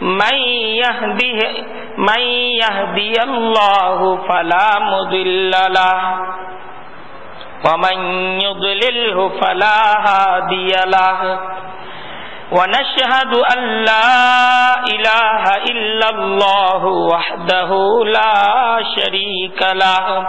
من يهده, من يهدي الله فلا مضل له ومن يضلله فلا هادي له ونشهد أن لا إله إلا الله وحده لا شريك له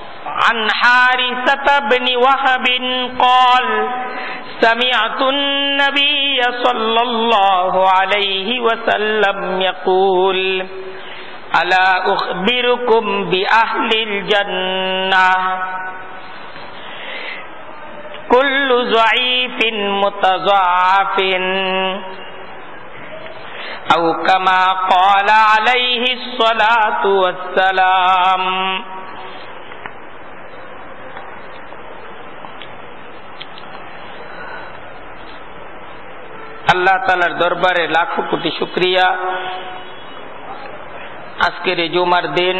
عن حارثة بن وهب قال سمعت النبي صلى الله عليه وسلم يقول ألا أخبركم بأهل الجنة كل ضعيف متضاعف أو كما قال عليه الصلاة والسلام আল্লাহ তালার দরবারে লাখো কোটি শুক্রিয়া। আজকের এই জুমার দিন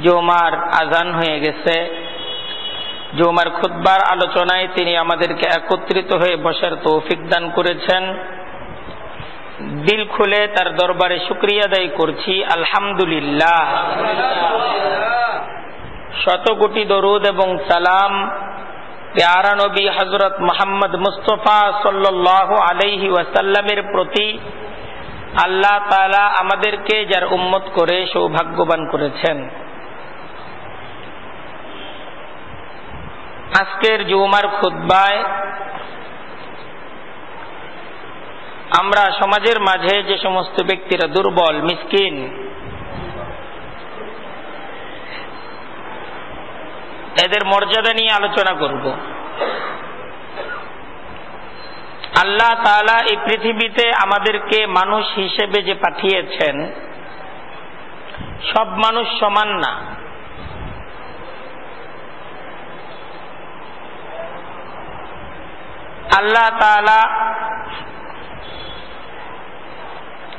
জুমার আজান হয়ে গেছে। জুমার খুদ্বার আলোচনায় তিনি আমাদেরকে একত্রিত হয়ে বসার তৌফিক দান করেছেন। দিল খুলে তার দরবারে শুক্রিয়া দায়ী করছি, আলহামদুলিল্লাহ। শত কোটি দরুদ এবং সালাম প্যারা নবী হজরত মোহাম্মদ মুস্তফা সাল্লাহ আলাইহি ওয়াসাল্লামের প্রতি আল্লাহ তালা আমাদেরকে যার উম্মত করে সৌভাগ্যবান করেছেন। আজকের জুমার খুদ্বায় আমরা সমাজের মাঝে যে সমস্ত ব্যক্তিরা দুর্বল, মিসকিন এদের মর্যাদা নিয়ে আলোচনা করব। আল্লাহ তালা এই পৃথিবীতে আমাদেরকে মানুষ হিসেবে যে পাঠিয়েছেন, সব মানুষ সমান না। আল্লাহ তালা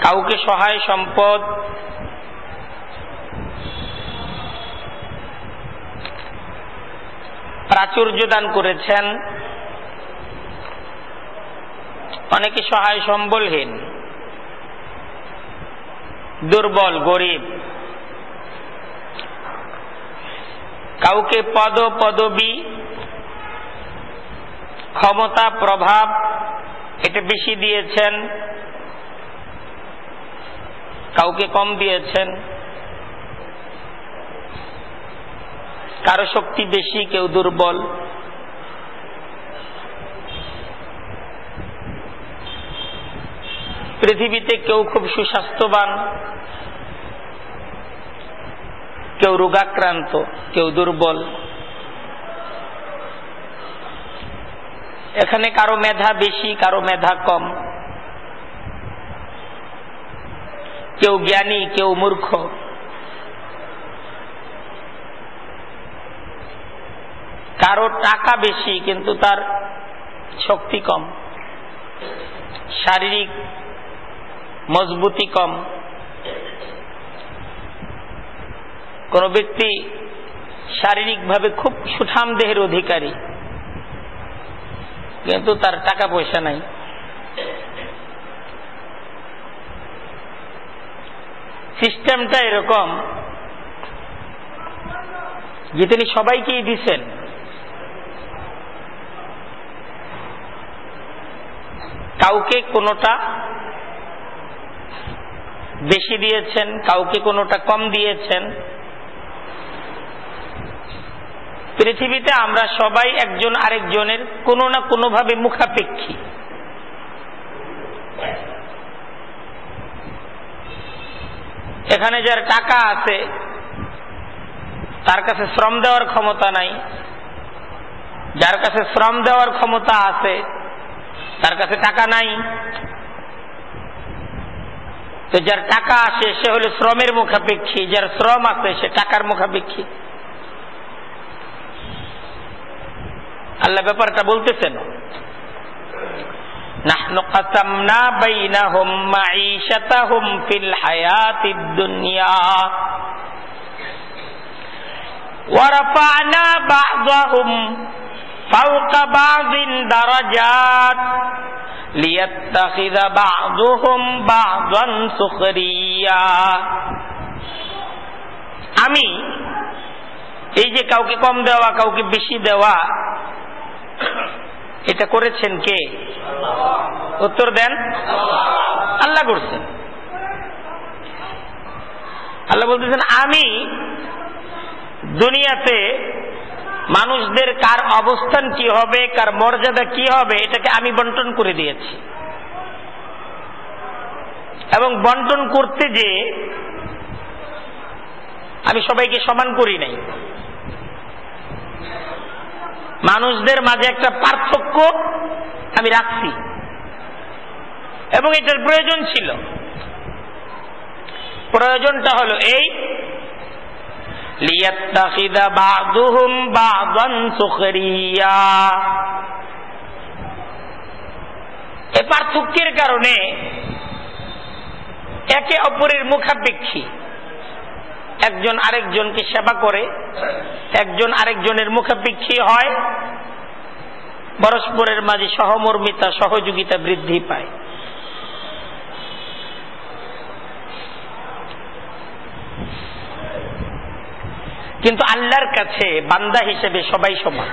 কাউকে সহায় সম্পদ প্রাচুর্য দান করেছেন। অনেকে সহায় সম্বলহীন, দুর্বল, গরিব। কাউকে পদ, পদবী, ক্ষমতা, প্রভাব, এটা বেশি দিয়েছেন। কাউকে কম দিয়েছেন। কারও শক্তি বেশি, কেউ দুর্বল। পৃথিবীতে কেউ খুব সুস্বাস্থ্যবান, কেউ রোগাক্রান্ত, কেউ দুর্বল। এখানে কারও মেধা বেশি, কারও মেধা কম। কেউ জ্ঞানী, কেউ মূর্খ। কারও টাকা বেশি, কিন্তু তার শক্তি কম। শারীরিক মজবুতি কম। কোন ব্যক্তি শারীরিকভাবে খুব সুঠাম দেহের অধিকারী, কিন্তু তার টাকা পয়সা নাই। সিস্টেমটা এরকম যে তিনি সবাইকেই দিছেন। কাউকে কোনোটা বেশি দিয়েছেন, কাউকে কোনোটা কম দিয়েছেন। পৃথিবীতে আমরা সবাই একজন আরেকজনের কোনো না কোনোভাবে মুখাপেক্ষী। এখানে যার টাকা আছে, তার কাছে শ্রম দেওয়ার ক্ষমতা নাই। যার কাছে শ্রম দেওয়ার ক্ষমতা আছে তার কাছে টাকা নাই। তো যার টাকা আছে সে হলো শ্রমের মুখাপেক্ষী। যার শ্রম আছে, সে টাকার মুখাপেক্ষী। আল্লাহ ব্যাপারটা বলতেছেন। নাহনু দুনিয়া। فوق بعض درجات ليتخذ بعضهم بعضا سخريا আমি এই যে কাউকে কম দেওয়া কাউকে বেশি দেওয়া এটা করেছেন কে উত্তর দেন আল্লাহ করছেন আল্লাহ বলতেছেন আমি দুনিয়াতে মানুষদের কার অবস্থান কি হবে, কার মর্যাদা কি হবে, এটাকে আমি বন্টন করে দিয়েছি। এবং বন্টন করতে যে আমি সবাইকে সমান করি নাই। মানুষদের মাঝে একটা পার্থক্য আমি রাখছি। এবং এটার প্রয়োজন ছিল। প্রয়োজনটা হলো এই এ পার্থক্যের কারণে একে অপরের মুখাপেক্ষী। একজন আরেকজনকে সেবা করে, একজন আরেকজনের মুখাপেক্ষী হয়, পরস্পরের মাঝে সহমর্মিতা, সহযোগিতা বৃদ্ধি পায়। কিন্তু আল্লাহর কাছে বান্দা হিসেবে সবাই সমান।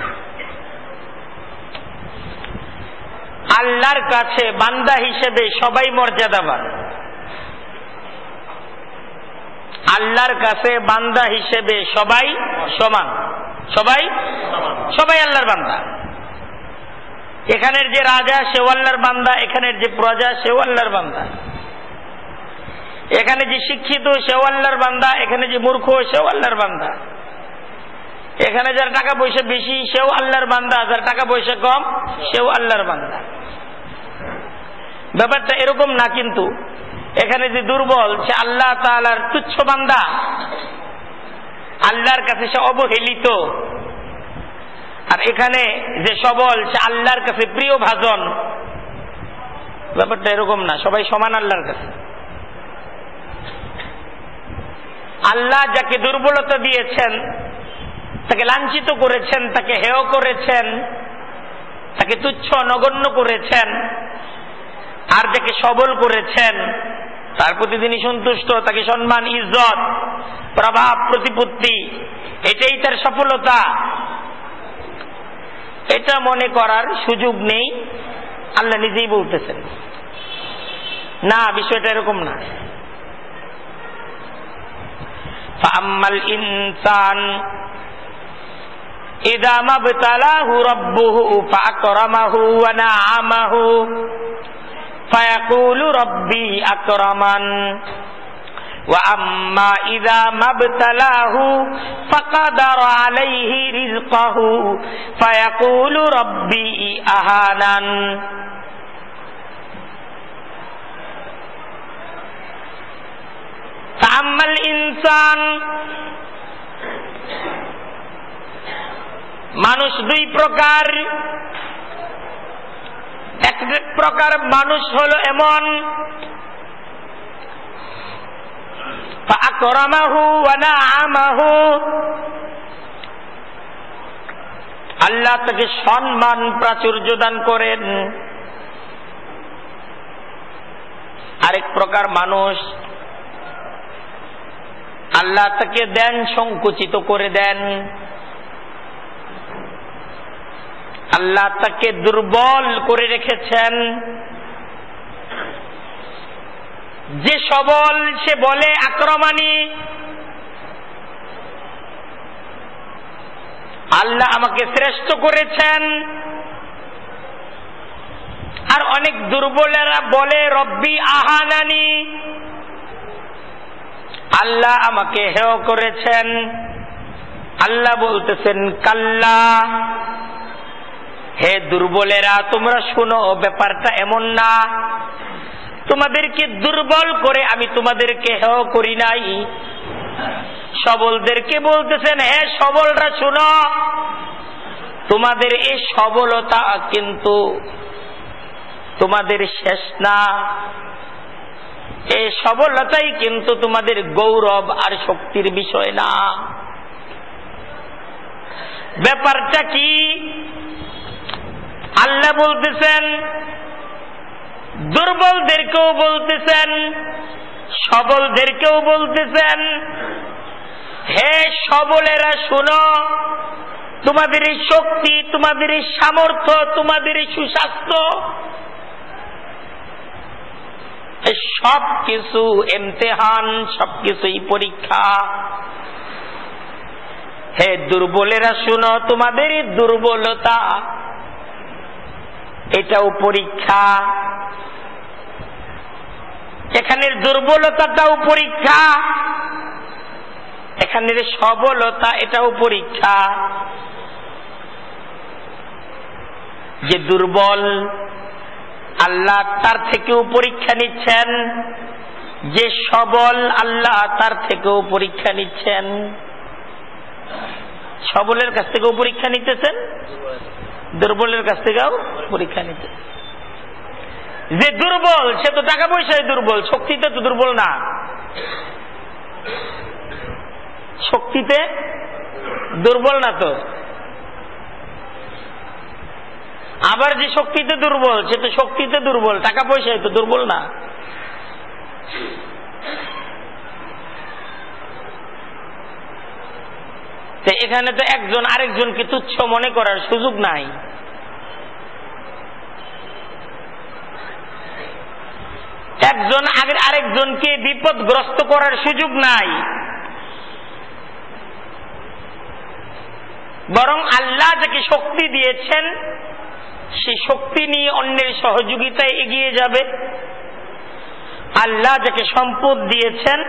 আল্লাহর কাছে বান্দা হিসেবে সবাই মর্যাদাবান। আল্লাহর কাছে বান্দা হিসেবে সবাই সমান। সবাই? সবাই আল্লাহর বান্দা। এখানের যে রাজা, সেও আল্লাহর বান্দা। এখানের যে প্রজা, সেও আল্লাহর বান্দা। এখানে যে শিক্ষিত, সেও আল্লাহর বান্দা। এখানে যে মূর্খ, সেও আল্লাহর বান্দা। এখানে যার টাকা পয়সা বেশি, সেও আল্লাহর বান্দা যার টাকা পয়সা কম, সেও আল্লাহর বান্দা। ব্যাপারটা এরকম না কিন্তু, এখানে যে দুর্বল, সে আল্লাহ তালার তুচ্ছ বান্দা। আল্লাহর কাছে সে অবহেলিত। আর এখানে যে সবল, সে আল্লাহর কাছে প্রিয় ভাজন। ব্যাপারটা এরকম না, সবাই সমান আল্লাহর কাছে। আল্লাহ যাকে দুর্বলতা দিয়েছেন তাকে লাঞ্ছিত করেছেন, তাকে হেয় করেছেন, তাকে তুচ্ছ নগণ্য করেছেন আর যাকে সবল করেছেন, তার প্রতি তিনি সন্তুষ্ট, তাকে সম্মান, ইজ্জত, প্রভাব, প্রতিপত্তি, এটাই তার সফলতা। এটা মনে করার সুযোগ নেই, আল্লাহ নিজেই বলতেছেন। না, বিষয়টা এরকম না। ফাম্মাল ইনসান إذا ما ابتلاه ربه فأكرمه ونعمه فيقول ربي أكرمن وأما إذا ما ابتلاه فقدر عليه رزقه فيقول ربي أهانن فأما الإنسان মানুষ দুই প্রকার। এক প্রকার মানুষ হলো এমন আল্লাহ তাকে সম্মান, প্রাচুর্য দান করেন। আরেক প্রকার মানুষ, আল্লাহ তাকে দেন, সংকুচিত করে দেন। আল্লাহ তাকে দুর্বল করে রেখেছেন। যে সবল, সে বলে আক্রমণী। আল্লাহ আমাকে শ্রেষ্ঠ করেছেন। আর অনেক দুর্বলেরা বলে, রব্বি আহানানি। আল্লাহ আমাকে হেয় করেছেন। আল্লাহ বলতেছেন, কাল্লা। হে দুর্বলেরা, তোমরা শুনো, ব্যাপারটা এমন না। তোমাদেরকে দুর্বল করে আমি তোমাদেরকে হেয় করি নাই। সবলদেরকে বলতেছেন, হে সবলরা, শুনো, তোমাদের এই সবলতা কিন্তু তোমাদের শেষ না। এই সবলতাই কিন্তু তোমাদের গৌরব আর শক্তির বিষয় না। ব্যাপারটা কি? আল্লাহ বলতেছেন, দুর্বলদেরকেও বলতেছেন, সবলদেরকেও বলতেছেন, হে সবলেরা শুনো, তোমাদের এই শক্তি, তোমাদের এই সামর্থ্য, তোমাদের এই সুস্বাস্থ্য। সব কিছু এমতেহান সব কিছুই পরীক্ষা। হে দুর্বলেরা শুনো, তোমাদের দুর্বলতা এটাও পরীক্ষা। এখানের দুর্বলতাটাও পরীক্ষা। এখানের সবলতা, এটাও পরীক্ষা। যে দুর্বল আল্লাহ তার থেকেও পরীক্ষা নিচ্ছেন, যে সবল আল্লাহ তার থেকেও পরীক্ষা নিচ্ছেন। সবলের কাছ থেকেও পরীক্ষা নিতেছেন? দুর্বলের কাছ থেকেও পরীক্ষা নিতে। যে দুর্বল, সে তো টাকা পয়সায় দুর্বল, শক্তিতে তো দুর্বল না। শক্তিতে দুর্বল না তো। আবার যে শক্তিতে দুর্বল, সে তো শক্তিতে দুর্বল, টাকা পয়সায় তো দুর্বল না। এখানে তো একজন আরেকজনকে তুচ্ছ মনে করার সুযোগ নাই। একজন আগের আরেকজনকে বিপদগ্রস্ত করার সুযোগ নাই। বরং আল্লাহ যাকে শক্তি দিয়েছেন, সে শক্তি নিয়ে অন্যের সহযোগিতায় এগিয়ে যাবে। আল্লাহ যাকে সম্পদ দিয়েছেন,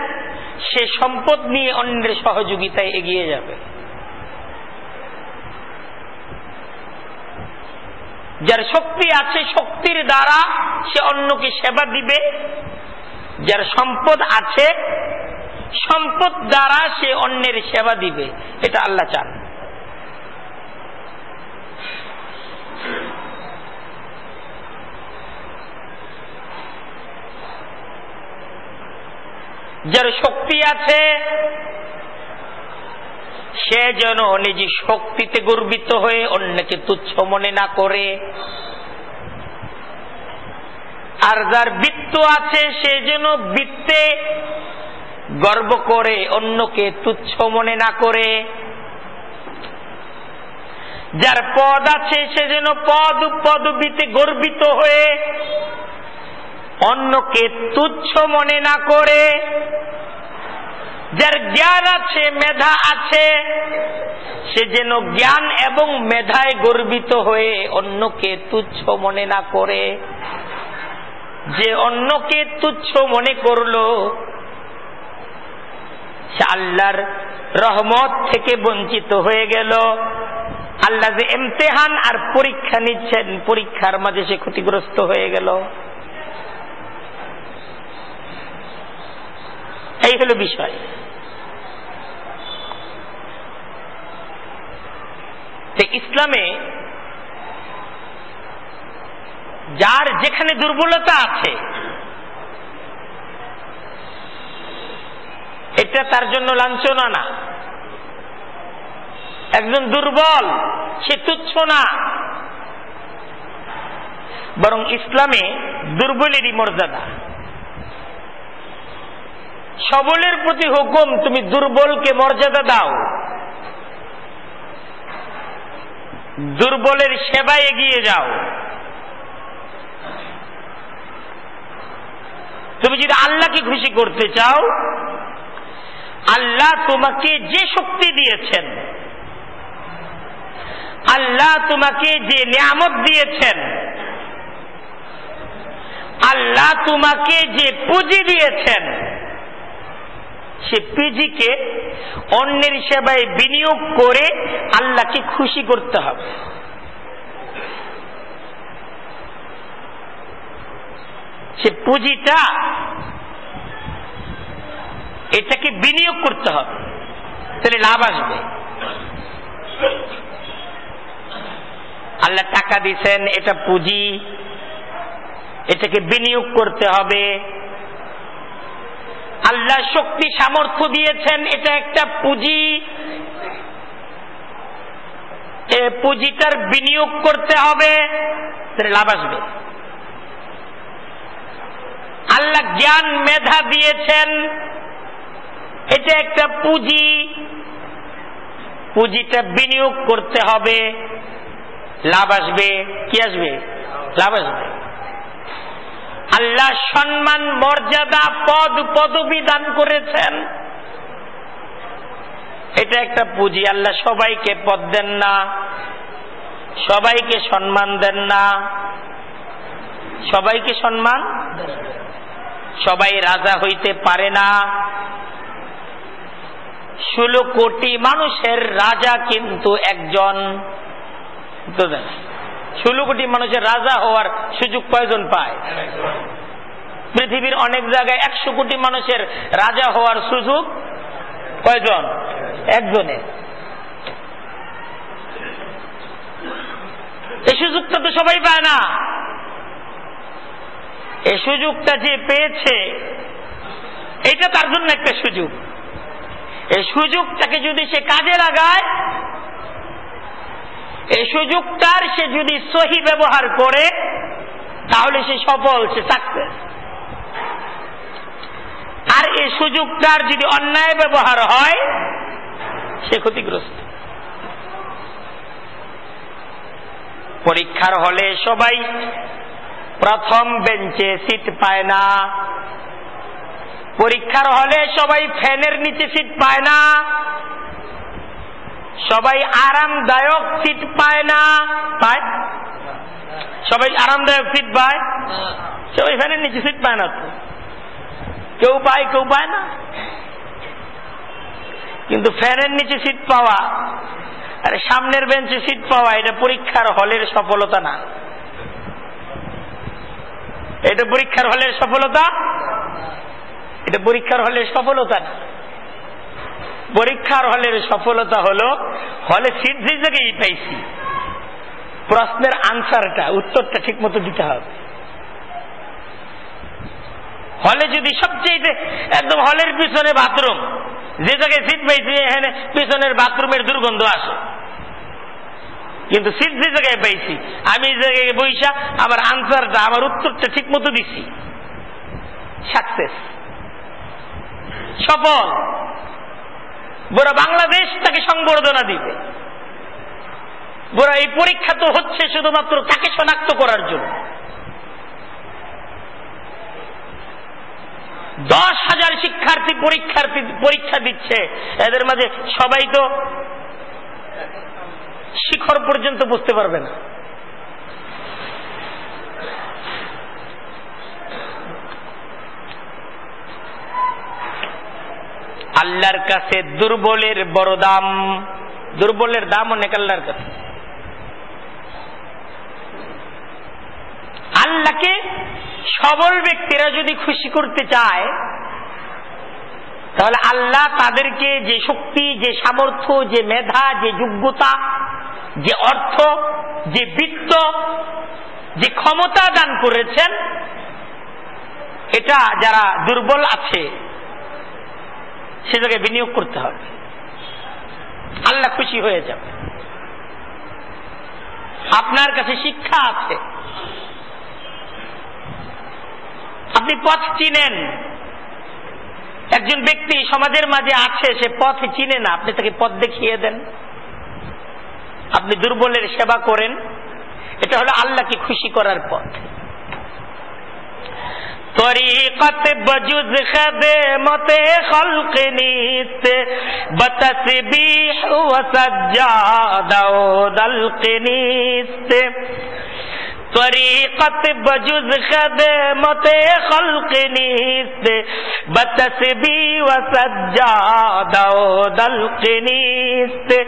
সে সম্পদ নিয়ে অন্যের সহযোগিতায় এগিয়ে যাবে। যার শক্তি আছে শক্তির দ্বারা সে অন্যকে সেবা দিবে। যার সম্পদ আছে সম্পদ দ্বারা সে অন্যের সেবা দিবে। এটা আল্লাহ চান। যার শক্তি আছে সে যেন নিজ শক্তিতে গর্বিত হয়ে অন্যকে তুচ্ছ মনে না করে। আর যার বৃত্ত আছে, সে যেন বৃত্তে গর্ব করে অন্যকে তুচ্ছ মনে না করে। যার পদ আছে, সে যেন পদ পদবিতে গর্বিত হয়ে অন্যকে তুচ্ছ মনে না করে। যার জ্ঞান আছে, মেধা আছে, সে যেন জ্ঞান এবং মেধায় গর্বিত হয়ে অন্যকে তুচ্ছ মনে না করে। যে অন্যকে তুচ্ছ মনে করল, সে আল্লাহর রহমত থেকে বঞ্চিত হয়ে গেল। আল্লাহ যে এমতেহান আর পরীক্ষা নিচ্ছেন, পরীক্ষার মাঝে সে ক্ষতিগ্রস্ত হয়ে গেল। এই হলো বিষয়। ইসলামে যার যেখানে দুর্বলতা আছে, এটা তার জন্য লাঞ্ছনা না একজন দুর্বল, সে তুচ্ছ না। বরং ইসলামে দুর্বলেরই মর্যাদা। সবলের প্রতি হুকুম, তুমি দুর্বলকে মর্যাদা দাও। দুর্বলের সেবায় এগিয়ে যাও। তুমি যদি আল্লাহকে খুশি করতে চাও, আল্লাহ তোমাকে যে শক্তি দিয়েছেন, আল্লাহ তোমাকে যে নিয়ামত দিয়েছেন, আল্লাহ তোমাকে যে পুঁজি দিয়েছেন সে পুঁজিকে অন্যের সেবায় বিনিয়োগ করে আল্লাহকে খুশি করতে হবে। সে পুঁজিটা এটাকে বিনিয়োগ করতে হবে, তাহলে লাভ আসবে। আল্লাহ টাকা দিছেন এটা পুঁজি, এটাকে বিনিয়োগ করতে হবে। আল্লাহ শক্তি, সামর্থ্য দিয়েছেন, এটা একটা পুঁজি। পুঁজিটার বিনিয়োগ করতে হবে লাভ আসবে। আল্লাহ জ্ঞান, মেধা দিয়েছেন, এটা একটা পুঁজি। পুঁজিটা বিনিয়োগ করতে হবে, লাভ আসবে, কি আসবে? লাভ আসবে। আল্লাহ সম্মান, মর্যাদা, পদ, পদবি দান করেছেন। এটা একটা পুঁজি। আল্লাহ সবাইকে পদ দেন না, সবাইকে সম্মান দেন না। সবাইকে সম্মান? সবাই রাজা হইতে পারে না। ষোলো কোটি মানুষের রাজা কিন্তু একজন। ষোলো কোটি মানুষের রাজা হওয়ার সুযোগ কয়জন পায়। পৃথিবীর অনেক জায়গায় একশো কোটি মানুষের রাজা হওয়ার সুযোগ কয়জন একজনের। এই সুযোগটা তো সবাই পায় না। এই সুযোগটা যে পেয়েছে এটা তার জন্য একটা সুযোগ। এই সুযোগটাকে যদি সে কাজে লাগায় এই সুযোগটার সে যদি সহি ব্যবহার করে, তাহলে সে সফল, সে সাকসেস আর এই সুযোগটার যদি অন্যায় ব্যবহার হয়, সে ক্ষতিগ্রস্ত। পরীক্ষার হলে সবাই প্রথম বেঞ্চে সিট পায় না। পরীক্ষার হলে সবাই ফ্যানের নিচে সিট পায় না। সবাই আরামদায়ক সিট পায় না। পায়? সবাই আরামদায়ক সিট পায়? সবাই ফ্যানের নিচে সিট পায় না কেউ পায় কেউ পায় না। কিন্তু ফ্যানের নিচে সিট পাওয়া, আরে সামনের বেঞ্চে সিট পাওয়া, এটা পরীক্ষার হলের সফলতা না। এটা পরীক্ষার হলের সফলতা? এটা পরীক্ষার হলের সফলতা না। পরীক্ষার হলের সফলতা হলো, হলে সিট যে জায়গায় পাইছি। প্রশ্নের আনসারটা, উত্তরটা ঠিক মতো দিতে হবে। হলে যদি সবচেয়ে একদম হলের পিছনে বাথরুম, যে জায়গায় সিট পাইছি, এখানে পিছনের বাথরুমের দুর্গন্ধ আসে। কিন্তু সিট যে জায়গায় পাইছি, আমি এই জায়গায় বৈশা আমার আনসারটা, আমার উত্তরটা ঠিক মতো দিছি। সাকসেস। সফল। গোরা বাংলাদেশ তাকে সংবর্ধনা দিবে। গোরা এই পরীক্ষা তো হচ্ছে শুধুমাত্র তাকে শনাক্ত করার জন্য। দশ হাজার শিক্ষার্থী পরীক্ষার্থী পরীক্ষা দিচ্ছে। এদের মাঝে সবাই তো শিখর পর্যন্ত বুঝতে পারবে না। আল্লাহর কাছে দুর্বলের বড় দাম। দুর্বলের দাম অনেক আল্লাহর কাছে। আল্লাহকে সবল ব্যক্তিরা যদি খুশি করতে চায়, তাহলে আল্লাহ তাদেরকে যে শক্তি, যে সামর্থ্য, যে মেধা, যে যোগ্যতা, যে অর্থ, যে বৃত্ত, যে ক্ষমতা দান করেছেন, এটা যারা দুর্বল আছে সে জায়গায় বিনিয়োগ করতে হবে। আল্লাহ খুশি হয়ে যাবে। আপনার কাছে শিক্ষা আছে। আপনি পথ চিনেন। একজন ব্যক্তি সমাজের মাঝে আছে, সে পথ চিনে না। আপনি তাকে পথ দেখিয়ে দেন। আপনি দুর্বলের সেবা করেন। এটা হলো আল্লাহকে খুশি করার পথ। তরিকত বজুজ খেদমত খলক নিত বতসবিহ ওয়া সাজ্জাদা দলক নিত فریقت بجز خدمت خلق نیست، بتسبی و سجاد و دلق نیست.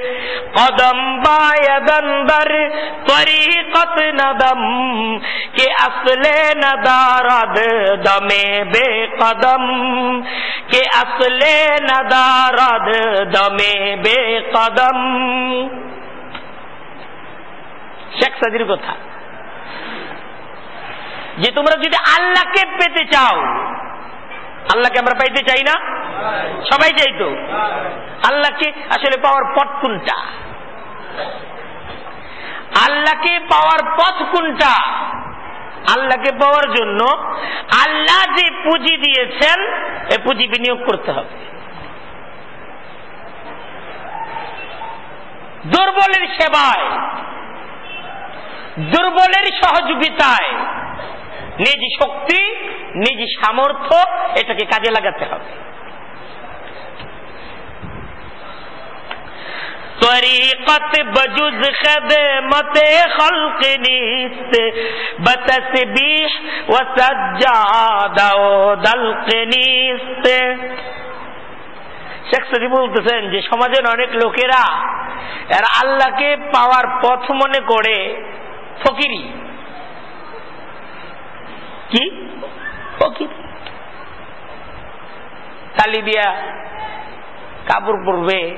قدم بایدن در طریقت ندم، کہ اصل ندارد دم بے قدم. کہ اصل ندارد دم بے قدم. شیخ حضر کو تھا۔ যে তোমরা যদি আল্লাহকে পেতে চাও, আল্লাহকে আমরা পাইতে চাই না? সবাই চাই তো। আল্লাহকে আসলে পাওয়ার পথ কোনটা? আল্লাহকে পাওয়ার পথ কোনটা? আল্লাহকে পাওয়ার জন্য আল্লাহ যে পুঁজি দিয়েছেন, এ পুঁজি বিনিয়োগ করতে হবে। দুর্বলের সেবায়, দুর্বলের সহযোগিতায় নিজ শক্তি নিজ সামর্থ্য এটাকে কাজে লাগাতে হবে طریقت بجز خدمت خلق نیست بتسبیح و سجاد و دلق نیست শেখ সজি বলতেছেন যে সমাজের অনেক লোকেরা এরা আল্লাহকে পাওয়ার পথ মনে করে ফকিরি কি? ফকির। তালি দিয়া কাপড় পরবে।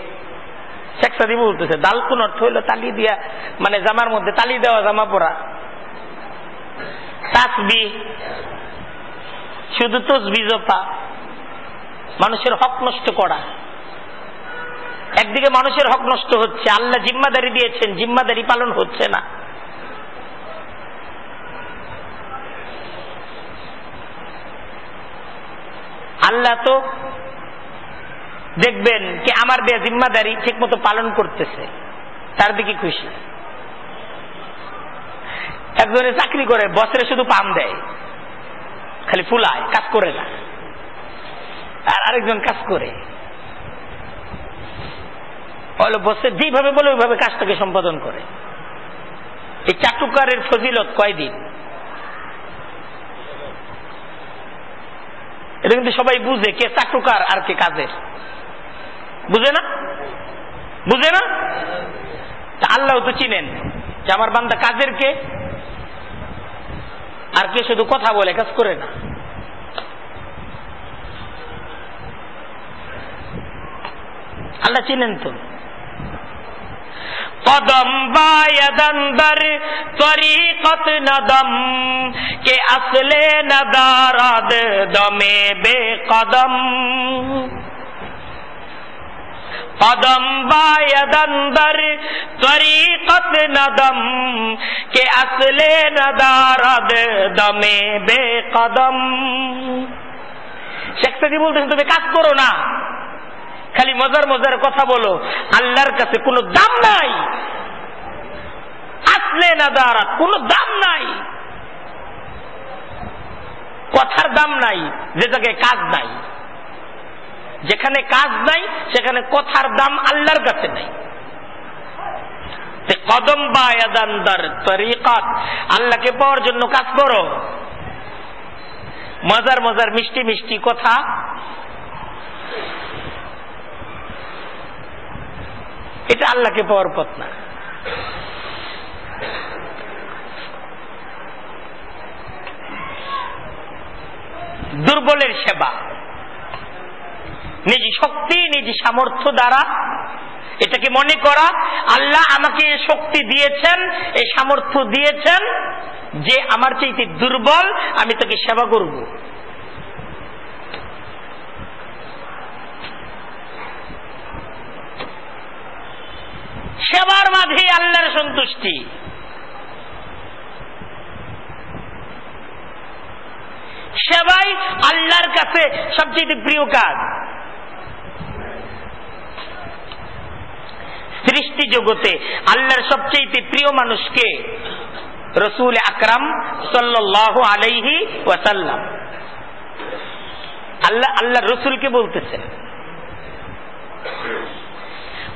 বলতেছে দালকুন অর্থ হইল তালি দিয়া মানে জামার মধ্যে তালি দেওয়া জামা পরা। তাসবি, শুধু তসবি জপা মানুষের হক নষ্ট করা। একদিকে মানুষের হক নষ্ট হচ্ছে, আল্লাহ জিম্মাদারি দিয়েছেন, জিম্মাদারি পালন হচ্ছে না। আল্লাহ তো দেখবেন কি আমার দেয়া জিম্মাদারি ঠিক মতো পালন করতেছে। তার দিকে খুশি। একজনে চাকরি করে বছরে শুধু পাম দেয়। খালি ফুলায়, কাজ করে না। আর আরেকজন কাজ করে। বলো যেভাবে বলে, ওইভাবে কাজটাকে সম্পাদন করে। এই চাটুকারের ফজিলত কয়দিন? এটা কিন্তু সবাই বুঝে কে চাটুকার আর কে কাজের। বুঝে না? বুঝে না? আল্লাহ তো চিনেন যে আমার বান্দা কাজের কে? আর কে শুধু কথা বলে, কাজ করে না। আল্লাহ চিনেন তো। কদম বায়দন্দর তরিকত নদম, কে আসলে নদারাদ দমে বে কদম কদম বায়দন্দর তরিকত নদম, কে আসলে নদারাদ দমে বে কদম শেখ সাদি বলতেছেন, তুমি কাজ করো না। খালি মজার মজার কথা বলো, আল্লাহর কাছে কোনো দাম নাই। আসলে না দাঁড়া, কোনো দাম নাই। কথার দাম নাই, যে জায়গায় কাজ নাই। যেখানে কাজ নাই, সেখানে কথার দাম আল্লাহর কাছে নাই। কদম বা তরিকাত, আল্লাহকে পাওয়ার জন্য কাজ করো। মজার মজার মিষ্টি মিষ্টি কথা এটা আল্লাহকে পাওয়ার পথ না। দুর্বলের সেবা। নিজ শক্তি, নিজ সামর্থ্য দ্বারা এটাকে মনে করা, আল্লাহ আমাকে শক্তি দিয়েছেন এই সামর্থ্য দিয়েছেন যে আমার চাইতে দুর্বল আমি তাকে সেবা করব। সেবার মাঝে আল্লাহর সন্তুষ্টি। সেবাই আল্লাহর কাছে সবচেয়ে প্রিয় কাজ। সৃষ্টি জগতে আল্লাহর সবচেয়ে প্রিয় মানুষকে রসুল আকরাম সাল্লাহ আলাইহি ওয়াসাল্লাম। আল্লাহ আল্লাহ রসুলকে বলতেছেন।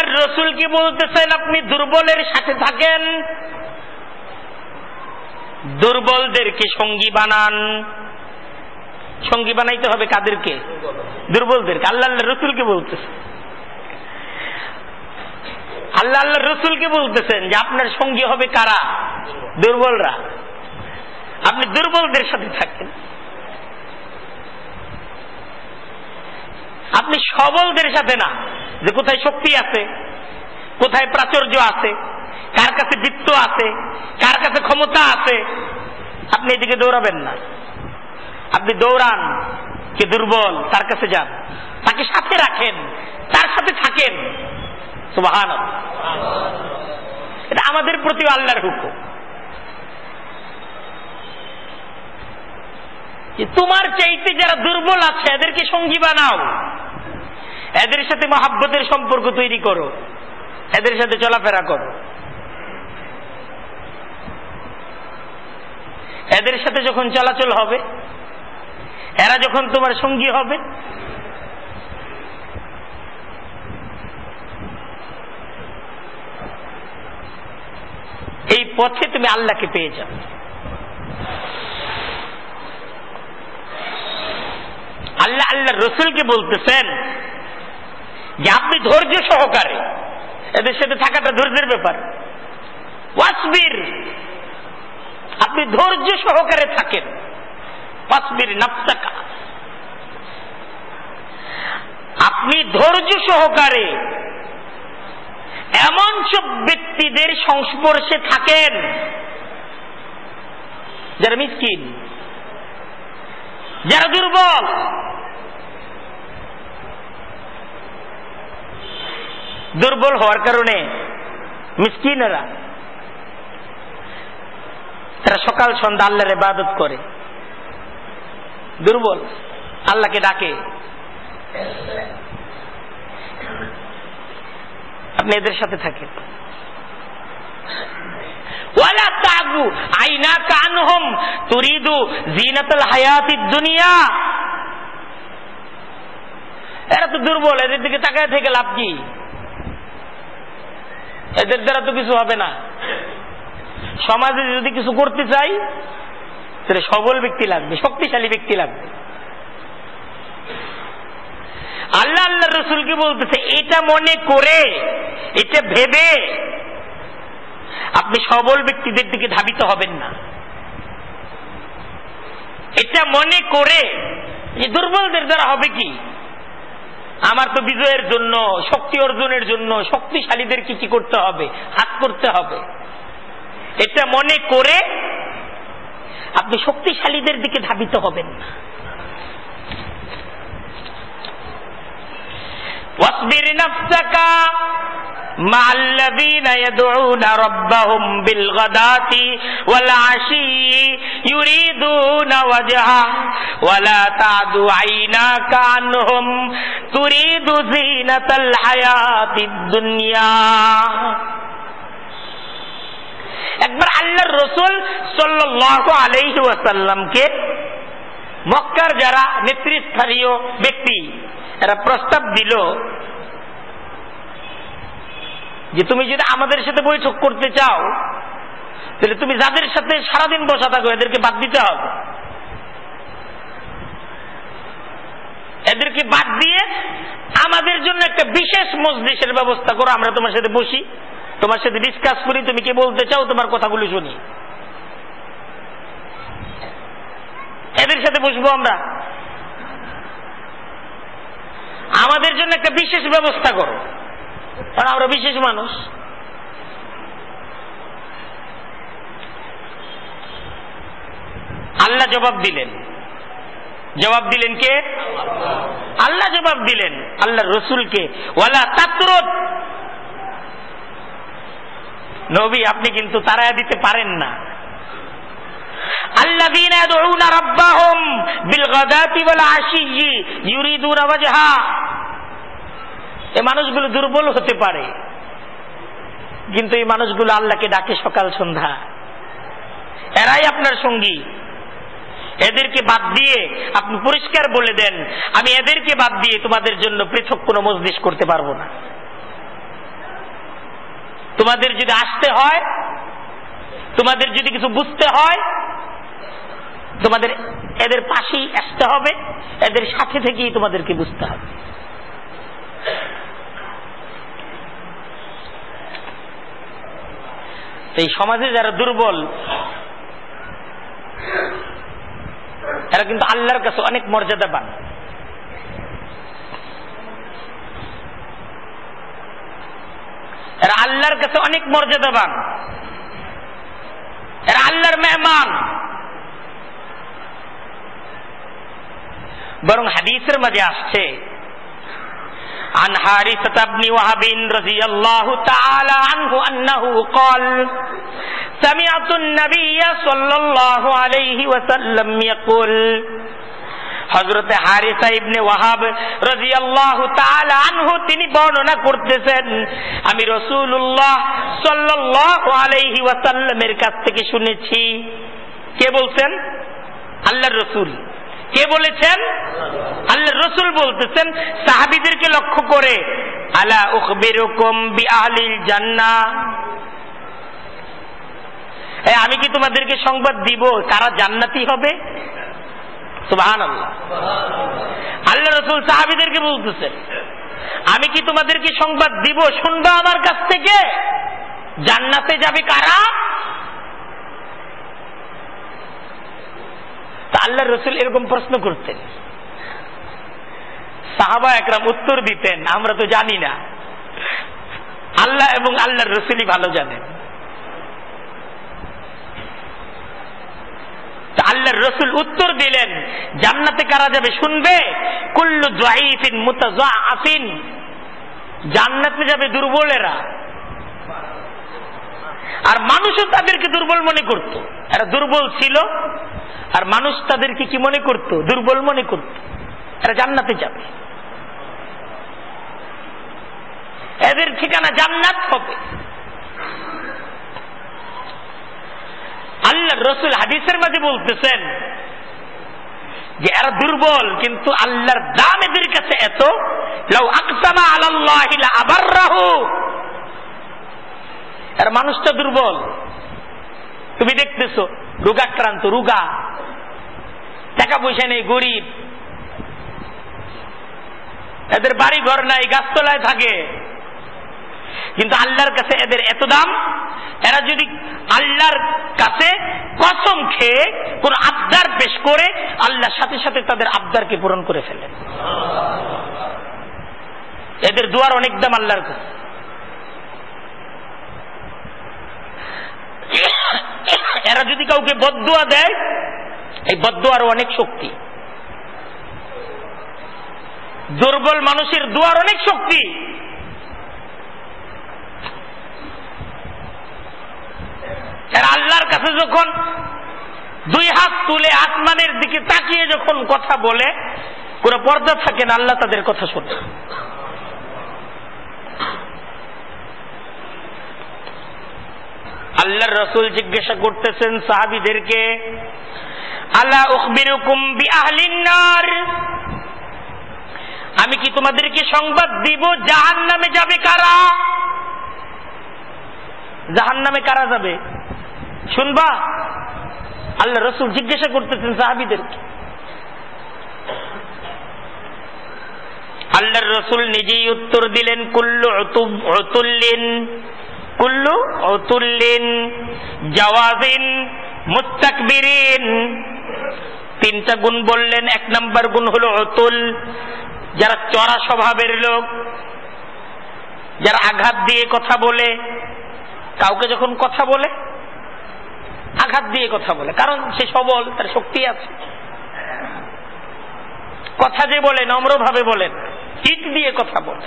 আল্লাহ আল্লাহর রসুলকে বলতেছেন? আপনি দুর্বলের সাথে থাকেন। দুর্বলদেরকে সঙ্গী বানান? সঙ্গী বানাইতে হবে কাদেরকে? দুর্বলদেরকে। আল্লাহ আল্লাহ রসুলকে বলতেছে? আল্লাহ আল্লাহ রসুলকে বলতেছেন যে আপনার সঙ্গী হবে কারা? দুর্বলরা। আপনি দুর্বলদের সাথে থাকেন। আপনি সবলদের সাথে না, যে কোথায় শক্তি আছে, কোথায় প্রাচুর্য আছে, কার কাছে বৃত্ত আছে, কার কাছে ক্ষমতা আছে, আপনি এদিকে দৌড়াবেন না। আপনি দৌড়ান, কে দুর্বল, তার কাছে যান। তাকে সাথে রাখেন, তার সাথে থাকেন। এটা আমাদের প্রতি আল্লাহর হুকুম। তোমার চাইতে যারা দুর্বল আছে, এদেরকে সঙ্গী বানাও। এদের সাথে মহাব্বতের সম্পর্ক তৈরি করো। এদের সাথে চলাফেরা করো। এদের সাথে যখন চলাচল হবে, এরা যখন তোমার সঙ্গী হবে, এই পথে তুমি আল্লাহকে পেয়ে যাও। আল্লাহ আল্লাহ রসুলকে বলতেছেন যে আপনি ধৈর্য সহকারে এদের সাথে থাকাটা ধৈর্যের ব্যাপার। ওয়াসবির, আপনি ধৈর্য সহকারে থাকেন। ওয়াসবির নাফসাকা। আপনি ধৈর্য সহকারে এমন সব ব্যক্তিদের সংস্পর্শে থাকেন যারা মিসকিন, যারা দুর্বল। দুর্বল হওয়ার কারণে মিসকিনেরা তারা সকাল সন্ধ্যা আল্লাহর ইবাদত করে। দুর্বল, আল্লাহকে ডাকে। আপনি এদের সাথে থাকেন। এরা তো দুর্বল, এদের দিকে তাকায় থেকে লাভ কি? এদের দ্বারা তো কিছু হবে না। সমাজে যদি কিছু করতে চাই, তাহলে সবল ব্যক্তি লাগবে, শক্তিশালী ব্যক্তি লাগবে। আল্লাহ আল্লাহ রসুলকে বলতেছে? এটা মনে করে, এটা ভেবে আপনি সবল ব্যক্তিদের দিকে ধাবিত হবেন না। এটা মনে করে যে দুর্বলদের দ্বারা হবে কি? আমার তো বিজয়ের জন্য, শক্তি অর্জনের জন্য শক্তিশালীদের কি কি করতে হবে? হাত করতে হবে। এটা মনে করে আপনি শক্তিশালীদের দিকে ধাবিত হবেন না। ওয়াসবির নাফসাকা مع الذين يدعون ربهم بالغداة والعشي يريدون وجهه ولا تعد عيناك عنهم تريد زينة الحياة الدنيا একবার আল্লাহর রসুল সাল্লাহ আলহি ওয়াসাল্লামকে মক্কার যারা নেতৃস্থানীয় ব্যক্তি এরা প্রস্তাব দিল যে তুমি যদি আমাদের সাথে বৈঠক করতে চাও, তাহলে তুমি যাদের সাথে সারাদিন বসা থাকো, এদেরকে বাদ দিতে হবে। এদেরকে বাদ দিয়ে আমাদের জন্য একটা বিশেষ মজলিসের ব্যবস্থা করো, আমরা তোমার সাথে বসি, তোমার সাথে ডিসকাস করি, তুমি কি বলতে চাও, তোমার কথাগুলো শুনি। এদের সাথে বসবো আমরা। আমাদের জন্য একটা বিশেষ ব্যবস্থা করো। কারণ আমরা বিশেষ মানুষ। আল্লাহ জবাব দিলেন। জবাব দিলেন কে? আল্লাহ জবাব দিলেন। আল্লাহ রসুলকে। ওয়ালা তাত্র নবী, আপনি কিন্তু তারা দিতে পারেন না। আল্লাহ ইয়াদউনা রাব্বাহুম বিল গাদাতি ওয়াল আশিয়্যি ইউরিদুনা ওয়াজহা। এই মানুষগুলো দুর্বল হতে পারে। কিন্তু এই মানুষগুলো আল্লাহকে ডাকে সকাল সন্ধ্যা। এরাই আপনার সঙ্গী। এদেরকে বাদ দিয়ে আপনি পরিষ্কার বলে দেন, আমি এদেরকে বাদ দিয়ে তোমাদের জন্য পৃথক কোনো মজলিস করতে পারব না। তোমাদের যদি আসতে হয়, তোমাদের যদি কিছু বুঝতে হয়, তোমাদের, এদের পাশেই আসতে হবে, এদের সাথে থেকেই তোমাদেরকে বুঝতে হবে। এই সমাজে যারা দুর্বল এরা কিন্তু আল্লাহর কাছে অনেক মর্যাদা পান এরা আল্লাহর কাছে অনেক মর্যাদাবান। এরা আল্লাহর মেহমান। বরং হাদিসের মাঝে আসছে عن حارثة بن وهب رضي الله تعالى عنه أنه قال سمعت النبي صلى الله عليه وسلم يقول হজরতে হারিসা ইবনে ওয়াহাব রাদিয়াল্লাহু তাআলা আনহু তিনি বর্ণনা করতেছেন আমি রাসূলুল্লাহ সাল্লাল্লাহু আলাইহি ওয়াসাল্লামের কাছ থেকে শুনেছি কে বলছেন আল্লাহর রসুল কে বলেছেন? আল্লাহ রসুল বলতেছেন, সাহাবিদেরকে লক্ষ্য করে, আলা উখবিরুকুম বিআহলিল জান্নাহ। আমি কি তোমাদেরকে সংবাদ দিব কারা জান্নাতি হবে? আল্লাহ আল্লাহ রসুল সাহাবিদেরকে বলতেছেন, আমি কি তোমাদেরকে সংবাদ দিব? শুনবা আমার কাছ থেকে? জান্নাতে যাবে কারা তা আল্লাহ রসুল এরকম প্রশ্ন করতেন। সাহাবা একরাম উত্তর দিতেন, আমরা তো জানি না। আল্লাহ এবং আল্লাহর রসুলই ভালো জানেন। আল্লাহর রসুল উত্তর দিলেন, জান্নাতে কারা যাবে শুনবে? কুল্লু জাইফিন মুতাজাফিন জান্নাতে যাবে দুর্বলেরা। আর মানুষও তাদেরকে দুর্বল মনে করত। এরা দুর্বল ছিল, আর মানুষ তাদেরকে কি মনে করত? দুর্বল মনে করত। এরা জান্নাতে যাবে। এদের ঠিকানা জান্নাত হবে। আল্লাহ রসুল হাদিসের মাঝে বলতেছেন যে, এরা দুর্বল, কিন্তু আল্লাহর দাম এদের কাছে এত। লাউ আকসামা আল্লাহ আবার রাহু এরা মানুষটা দুর্বল। তুমি দেখতেছো, রোগাক্রান্ত, রুগা। টাকা পয়সা নেই, গরিব। এদের বাড়ি ঘর নাই, গাছতলায় থাকে। কিন্তু আল্লাহর কাছে এদের এত দাম, এরা যদি আল্লাহর কাছে কসম খেয়ে কোন আবদার পেশ করে, আল্লাহর সাথে সাথে তাদের আবদারকে পূরণ করে ফেলে। এদের দুয়ার অনেক দাম আল্লাহর কাছে। এরা যদি কাউকে বদুয়া দেয়, এই বদুয়ারও অনেক শক্তি। দুর্বল মানুষের দুয়ার অনেক শক্তি। এরা আল্লাহর কাছে যখন দুই হাত তুলে আসমানের দিকে তাকিয়ে যখন কথা বলে কোন পর্দা থাকে না আল্লাহ তাদের কথা শোনে। আল্লাহর রসুল জিজ্ঞাসা করতেছেন সাহাবিদেরকে আল্লাহ উখবিরুকুম বিআহলিন্নার আমি কি তোমাদেরকে সংবাদ দিব জাহান নামে যাবে কারা? জাহান নামে কারা যাবে? শুনবা? আল্লাহ রসুল জিজ্ঞাসা করতেছেন সাহাবিদেরকে। আল্লাহর রসুল নিজেই উত্তর দিলেন, কুল্লু অতুল্লিন কুল্লু অতুল্লিন জওয়াজিন মুস্তাকবিরিন তিনটা গুণ বললেন, এক নাম্বার গুণ হলো অতুল যারা চড়া স্বভাবের লোক, যারা আঘাত দিয়ে কথা বলে, কাউকে যখন কথা বলে, আঘাত দিয়ে কথা বলে, কারণ সে সবল, তার শক্তি আছে। কথা যে বলে, নম্রভাবে বলেন ইট দিয়ে কথা বলে।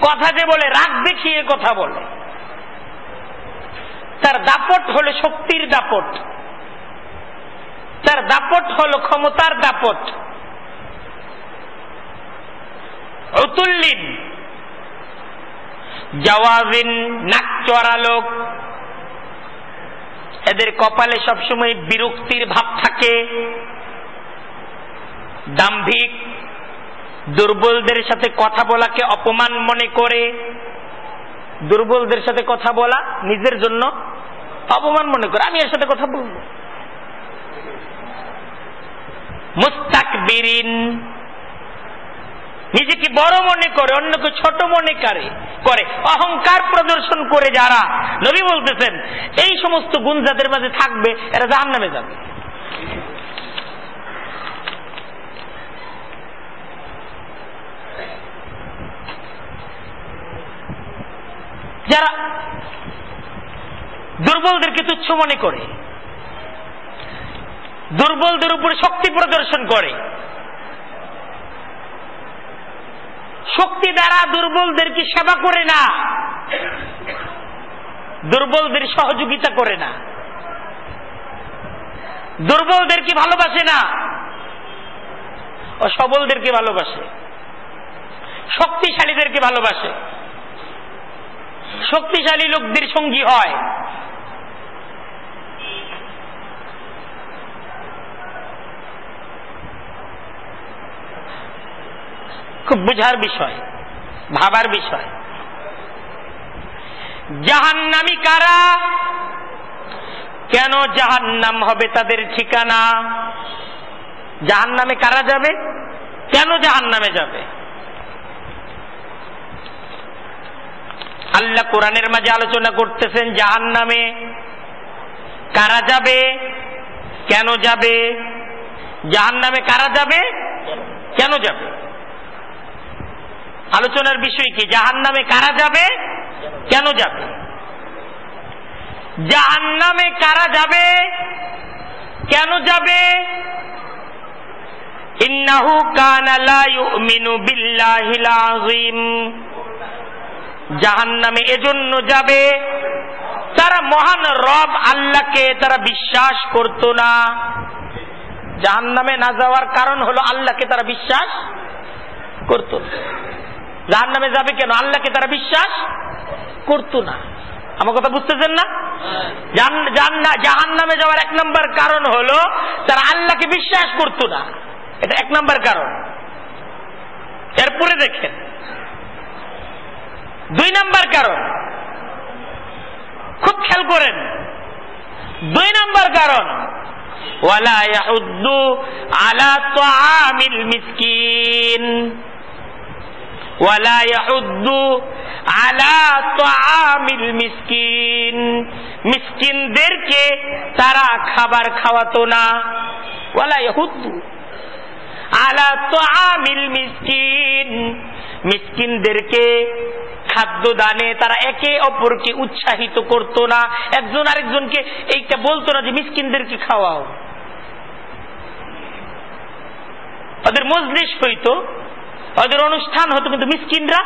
কথা যে বলে, রাগ দেখিয়ে কথা বলে। তার দাপট হলো শক্তির দাপট। তার দাপট হলো ক্ষমতার দাপট। অতুল্লিন জওয়াবিন নাক চড়া লোক। এদের কপালে সবসময় বিরক্তির ভাব থাকে। দাম্ভিক দুর্বলদের সাথে কথা বলাকে অপমান মনে করে। দুর্বলদের সাথে কথা বলা নিজের জন্য অপমান মনে করে। আমি এর সাথে কথা বলব। মুস্তাক বিরিন নিজেকে বড় মনে করে, অন্যকে ছোট মনে করে করে। অহংকার প্রদর্শন করে যারা। নবী বলতেছেন, এই সমস্ত গুণ যাদের মাঝে থাকবে, এরা জাহান নামে যাবে। যারা দুর্বলদেরকে তুচ্ছ মনে করে, দুর্বলদের উপরে শক্তি প্রদর্শন করে, শক্তি দ্বারা দুর্বলদেরকে সেবা করে না, দুর্বলদের সহযোগিতা করে না, দুর্বলদেরকে ভালোবাসে না ও সবলদেরকে ভালোবাসে, শক্তিশালীদেরকে ভালোবাসে। শক্তিশালী লোকদের সঙ্গী হয়। খুব বুঝার বিষয়, ভাবার বিষয়। জাহান্নামি কারা? কেন জাহান্নাম হবে তাদের ঠিকানা? জাহান্নামে কারা যাবে? কেন জাহান্নামে যাবে? আল্লাহ কোরআনের মাঝে আলোচনা করতেছেন জাহান নামে কারা যাবে? কেন যাবে? জাহান নামে কারা যাবে? কেন যাবে? আলোচনার বিষয় কি? জাহান নামে কারা যাবে? কেন যাবে? জাহান নামে কারা যাবে? কেন যাবে? ইন্নাহু কানা লা ইউমিনু বিল্লাহিল আযীম। জাহান নামে এজন্য যাবে। তারা মহান রব আল্লাহকে তারা বিশ্বাস করত না। জাহান নামে না যাওয়ার কারণ হলো আল্লাহকে তারা বিশ্বাস করত জাহান নামে যাবে কেন? আল্লাহকে তারা বিশ্বাস করত না। আমার কথা বুঝতেছেন না? জাহান নামে যাওয়ার এক নম্বর কারণ হলো তারা আল্লাহকে বিশ্বাস করত না। এটা এক নম্বর কারণ। এরপরে দেখেন। দুই নাম্বার কারণ। খুব খেয়াল করেন। দুই নাম্বার কারণ, ওয়ালা ইয়াহুদ্দু আলা তাআমিল মিসকিন। ওয়ালা ইয়াহুদ্দু আলা তাআমিল মিসকিন। মিসকিনদেরকে তারা খাবার খাওয়াতো না। ওয়ালা ইয়াহুদ্দু আলা তাআমিল মিসকিন। মিসকিনদেরকে খাদ্য দানে তারা একে অপরকে উৎসাহিত করতো না। একজন আরেকজনকে এইটা বলতো না যে, মিসকিনদেরকে খাওয়াও। ওদের মজলিস হইতো, ওদের অনুষ্ঠান হতো, কিন্তু মিসকিনরা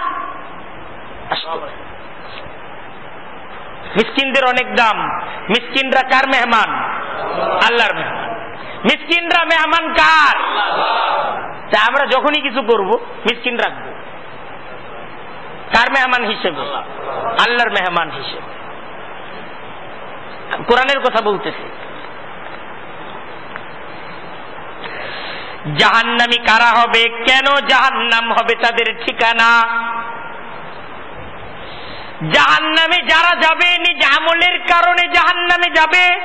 মিসকিনদের অনেক দাম। মিসকিনরা কার মেহমান? আল্লাহর মেহমান। মিসকিনরা মেহমান কার তা আমরা যখনই কিছু করব, মিসকিন রাখব। কার মেহমান হিসেবে? আল্লাহর মেহমান হিসেবে। কোরআনের কথা বলতেছি। জাহান্নামি কারা হবে? কেন জাহান্নাম হবে তাদের ঠিকানা? জাহান্নামে যারা যাবে, নিজ আমলের কারণে জাহান্নামে যাবে।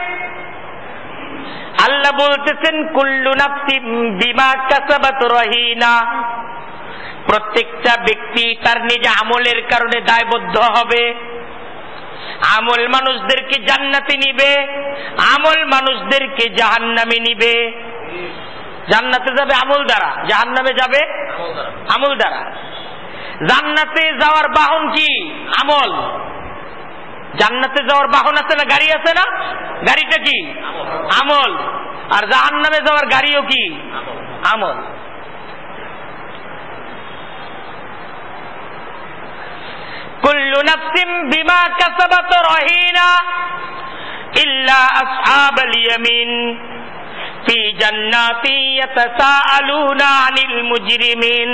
আল্লাহ বলতেছেন, কুল্লু নাফসি বিমা কাসাবাত রহিনা। প্রত্যেকটা ব্যক্তি তার নিজ আমলের কারণে দায়বদ্ধ হবে। আমল মানুষদেরকে জান্নাতে নিবে, আমল মানুষদেরকে জাহান্নামে নিবে। জান্নাতে যাবে আমল দ্বারা, জাহান্নামে যাবে আমল দ্বারা। জান্নাতে যাওয়ার বাহন কি? আমল। জান্নাতে যাওয়ার বাহন আছে না, গাড়ি আছে না? গাড়িটা কি? আমল। আর জাহান নামে যাওয়ার গাড়িও কি? আমল। কুল্লু নাফসিম বিমা কাসাবাত রহিনা ইল্লা আসহাবাল ইয়ামিন। ফি জান্নাতি ইয়াতাসাআলুনা আনিল মুজরিমিন।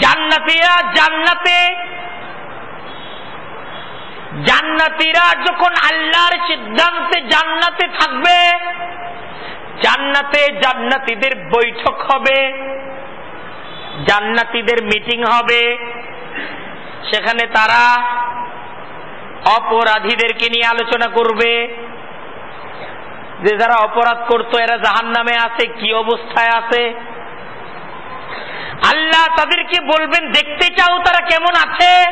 জান্নাতীরা জান্নাতে জান্নাতীরা যখন আল্লাহর সিদ্ধান্তে জান্নাতে থাকবে, জান্নাতে জান্নাতীদের বৈঠক হবে, জান্নাতীদের মিটিং হবে, সেখানে তারা অপরাধীদেরকে নিয়ে আলোচনা করবে। যে যারা অপরাধ করত, এরা জাহান নামে আছে, কি অবস্থায় আছে? আল্লাহ তাদেরকে বলবেন, দেখতে চাও তারা কেমন আছে?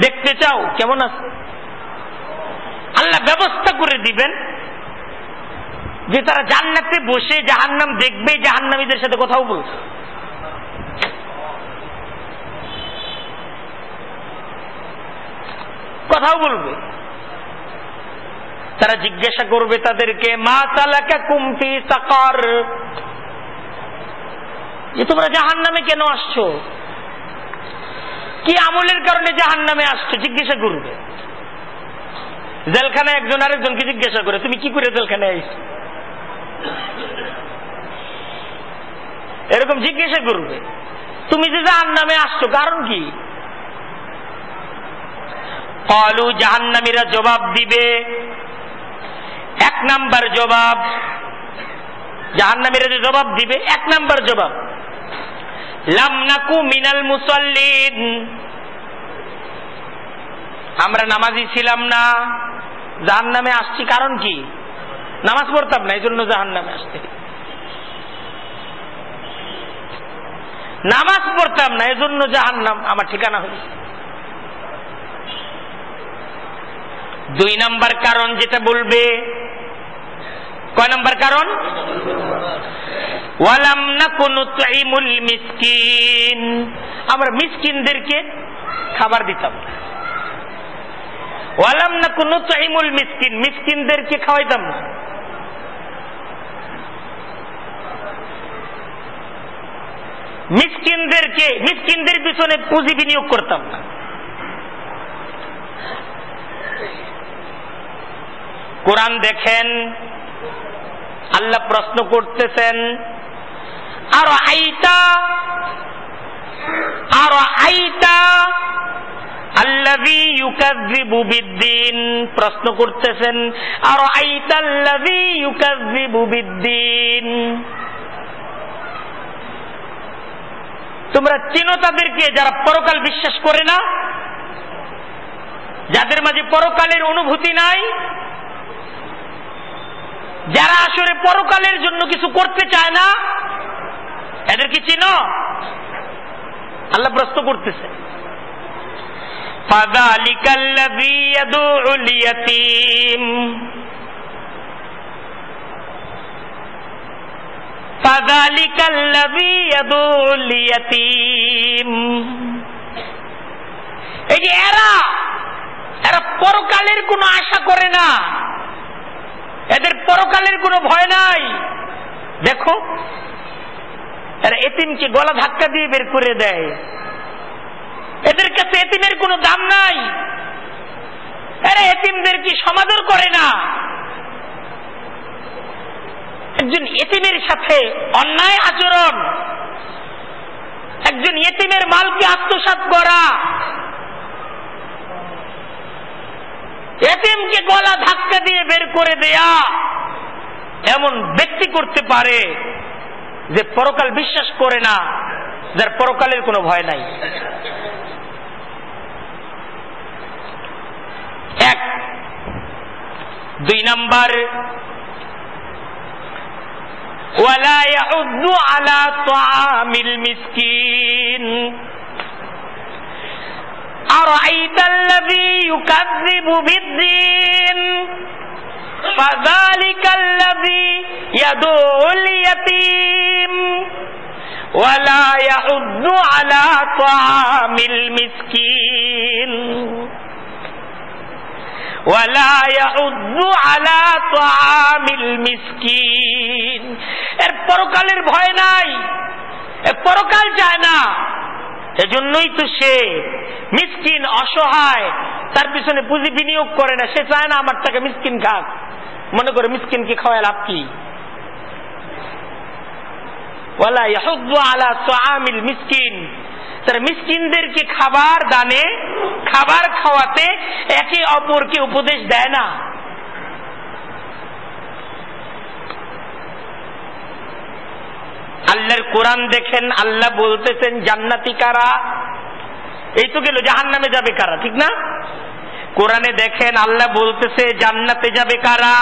দেখতে চাও, কেমন আছে? আল্লাহ ব্যবস্থা করে দিবেন যে তারা জান্নাতে বসে জাহান্নাম দেখবে, জাহান্নামীদের সাথে কথাও বলছে কথাও বলবে। তারা জিজ্ঞাসা করবে তাদেরকে, মা তালাকা কুমফি সাকার? যে তোমরা জাহান নামে কেন আসছো? কি আমলের কারণে জাহান নামে আসছো? জিজ্ঞাসা করবে। জেলখানায় একজন আরেকজনকে জিজ্ঞাসা করে, তুমি কি করে জেলখানায় আইস এরকম জিজ্ঞাসা করবে। তুমি যে জাহান নামে আসছো, কারণ কি? কলু জাহান্নামীরা জবাব দিবে। এক নাম্বার জবাব, জাহান্নামীরা যে জবাব দিবে, এক নাম্বার জবাব। লামনাকু মিনাল মুসল্লিন। আমরা নামাজি ছিলাম না। জাহান নামে আসছি কারণ কি? নামাজ পড়তাম না এই জন্য জাহান নামে আসতে। নামাজ পড়তাম না এই জন্য জাহান নাম আমার ঠিকানা হয়েছে। দুই নাম্বার কারণ যেটা বলবে। কয় নাম্বার কারণ? না আমরা মিসকিনদেরকে খাবার দিতাম ওয়ালাম না কোন চাইমুল মিসকিন, মিসকিনদেরকে খাওয়াইতাম না। মিসকিনদেরকে, মিসকিনদের পিছনে পুঁজি বিনিয়োগ করতাম না। কোরআন দেখেন, আল্লাহ প্রশ্ন করতেছেন আর আইতা আর আইতা প্রশ্ন করতেছেন আর আইতা আল্লাভি ইউকাযিবু বিদ্দিন তোমরা চিনো তাদেরকে যারা পরকাল বিশ্বাস করে না? যাদের মাঝে পরকালের অনুভূতি নাই? যারা আসলে পরকালের জন্য কিছু করতে চায় না? এদের কি চিনো? আল্লাহ প্রশ্ন করতেছে। এই যে এরা এরা পরকালের কোনো আশা করে না। এদের পরকালের কোনো ভয় নাই। দেখো এরা এতিমকে গলা ধাক্কা দিয়ে বের করে দেয়। এদের কাছে এতিমের কোনো দাম নাই। এরা এতিমদের কি সমাদর করে না? একজন এতিমের সাথে অন্যায় আচরণ, একজন এতিমের মালকে আত্মসাত করা, এতিমকে গলা ধাক্কা দিয়ে বের করে দেয়া, এমন ব্যক্তি করতে পারে। যে পরকাল বিশ্বাস করে না যার পরকালের কোনো ভয় নাই। এক। দুই নাম্বার আর فذلك الذي يدعو اليتيم ولا يحض على طعام المسكين ولا يحض على طعام المسكين এর পরকালের ভয় নাই এর পরকাল চায় না এজন্যই তো সে মিসকিন অসহায় তার পিছনে পুঁজি বিনিয়োগ করে না সে চায় না আমার টাকা মিসকিন খাক মনে করে মিসকিনকে খাওয়ায় লাভ কি? মিসকিনদেরকে খাবার দানে, খাবার খাওয়াতে একে অপরকে উপদেশ দেয় না। আল্লাহর কোরআন দেখেন, আল্লাহ বলতেছেন, জান্নাতি কারা? এই তো গেল জাহান নামে যাবে কারা, ঠিক না? কোরআনে দেখেন আল্লাহ বলতেছে, জান্নাতে যাবে কারা?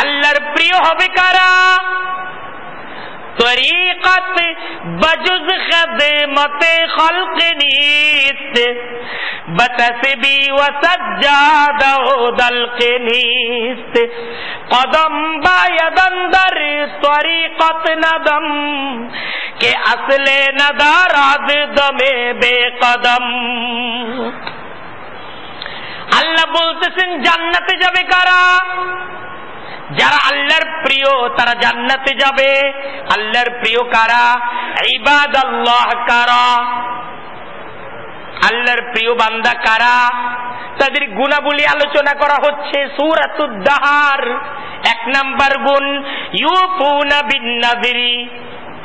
আল্লাহর প্রিয় হবে কারা? তরিকত বজুজ খদমতে খলক নিত, বতসবি ওয়াসাজ্জাদ দলক নিত। কদম বায়দন্দর তরিকত নদম, কে আসলে নদারাদ দমে বে কদম আল্লাহ বলতেছেন, জান্নাতে যাবে কারা? যারা আল্লাহর প্রিয়, তারা জান্নাতে যাবে। আল্লাহর প্রিয় কারা? ইবাদ আল্লাহ কারা? আল্লাহর প্রিয় বান্দা কারা? তাদের গুণাবলী আলোচনা করা হচ্ছে সুরাতুদ্দাহার এক নাম্বার গুণ, ইউফুনা বিন নাদিরি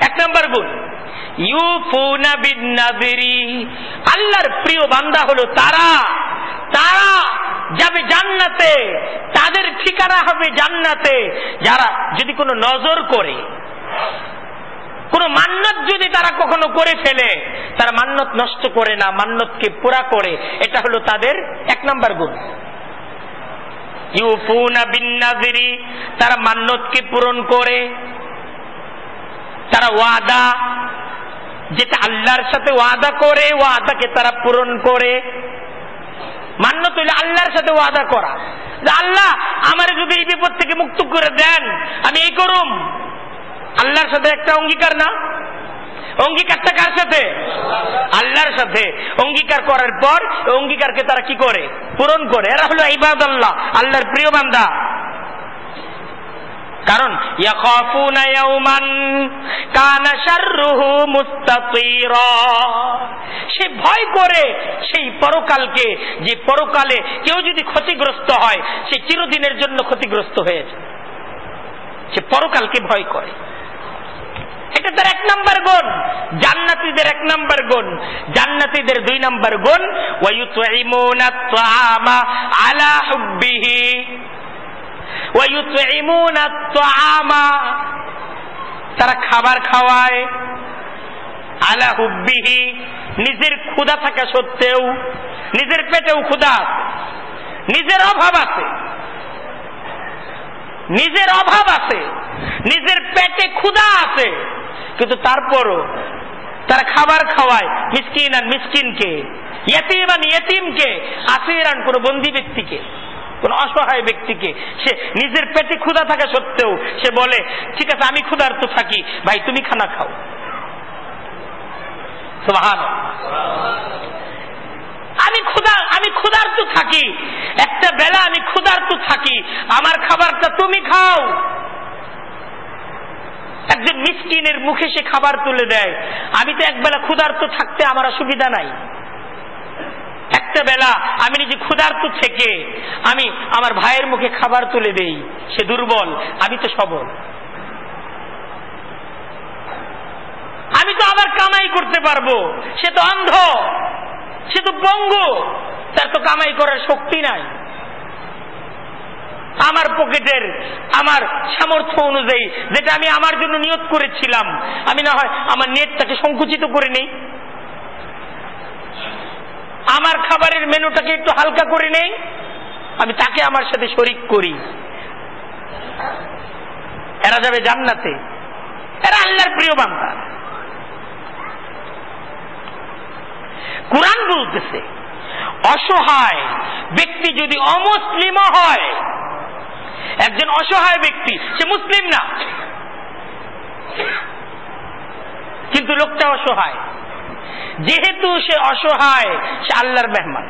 এক নাম্বার গুণ, ইউফুনা বিন নাদিরি আল্লাহর প্রিয় বান্দা হলো তারা। তারা যাবে জান্নাতে, তাদের ঠিকানা হবে জান্নাতে। যারা যদি কোনো নজর করে, কোন মান্নত যদি তারা কখনো করে ফেলে, তারা মান্নত নষ্ট করে না, মান্নতকে পুরা করে, এটা হলো তাদের এক নাম্বার গুণ। তারা মান্নতকে পূরণ করে, তারা ওয়াদা, যেটা আল্লাহর সাথে ওয়াদা করে, ওয়াদাকে তারা পূরণ করে। মান্য আল্লাহর সাথে ওয়াদা করা। যে আল্লাহ আমার যদি এই বিপদ থেকে মুক্ত করে দেন, আমি এই করুম। আল্লাহর সাথে একটা অঙ্গীকার না? অঙ্গীকারটা কার সাথে? আল্লাহর সাথে। অঙ্গীকার করার পর অঙ্গীকারকে তারা কি করে? পূরণ করে। এরা হলো ইবাদ আল্লাহ আল্লাহর প্রিয় বান্দা। কারণ সে ভয় করে সেই পরকালকে, যে পরকালে কেউ যদি ক্ষতিগ্রস্ত হয়, সে চিরদিনের জন্য ক্ষতিগ্রস্ত হয়েছে সে পরকালকে ভয় করে। এটা তার এক নাম্বার গুণ। জান্নাতীদের এক নাম্বার গুণ। জান্নাতীদের দুই নাম্বার গুণ। আলা হুব্বিহি। তারা খাবার খাওয়ায় আলা হুব্বিহি। নিজের ক্ষুধা থাকা সত্ত্বেও, নিজের পেটেও ক্ষুধা আছে। নিজের অভাব আছে। নিজের অভাব আছে। নিজের পেটে ক্ষুদা আছে। কিন্তু তারপরও তারা খাবার খাওয়ায় মিসকিন আর মিসকিনকে ইয়তিম আর ইয়তিমকে, আসিরান কোন বন্দী ব্যক্তিকে। কোন অসহায় ব্যক্তিকে, সে নিজের পেটে ক্ষুধা থাকা সত্ত্বেও সে বলে, ঠিক আছে, আমি ক্ষুধার্ত থাকি। ভাই, তুমি খানা খাও। আমি ক্ষুধা, আমি ক্ষুধার্ত থাকি। একটা বেলা আমি ক্ষুধার্ত থাকি। আমার খাবারটা তুমি খাও। একজন মিসকিনের মুখে সে খাবার তুলে দেয়। আমি তো এক একবেলা ক্ষুধার্ত থাকতে আমার অসুবিধা নাই। একটা বেলা আমি নিজে ক্ষুধার্ত থেকে আমি আমার ভাইয়ের মুখে খাবার তুলে দেই। সে দুর্বল, আমি তো সবল। আমি তো আবার কামাই করতে পারব। সে তো অন্ধ, সে তো পঙ্গু, তার তো কামাই করার শক্তি নাই। আমার পকেটের, আমার সামর্থ্য অনুযায়ী, যেটা আমি আমার জন্য নিয়োগ করেছিলাম, আমি না হয় আমার নেটটাকে সংকুচিত করে নেই। আমার খাবারের মেনুটাকে একটু হালকা করে নেই? আমি তাকে আমার সাথে শরিক করি। এরা যাবে জান্নাতে। এরা আল্লাহর প্রিয় বান্দা। কোরআন বলতেছে, অসহায় ব্যক্তি যদি অমুসলিম হয়, একজন অসহায় ব্যক্তি, সে মুসলিম না। কিন্তু লোকটা অসহায়। যেহেতু সে অসহায় সে আল্লাহর মেহমান।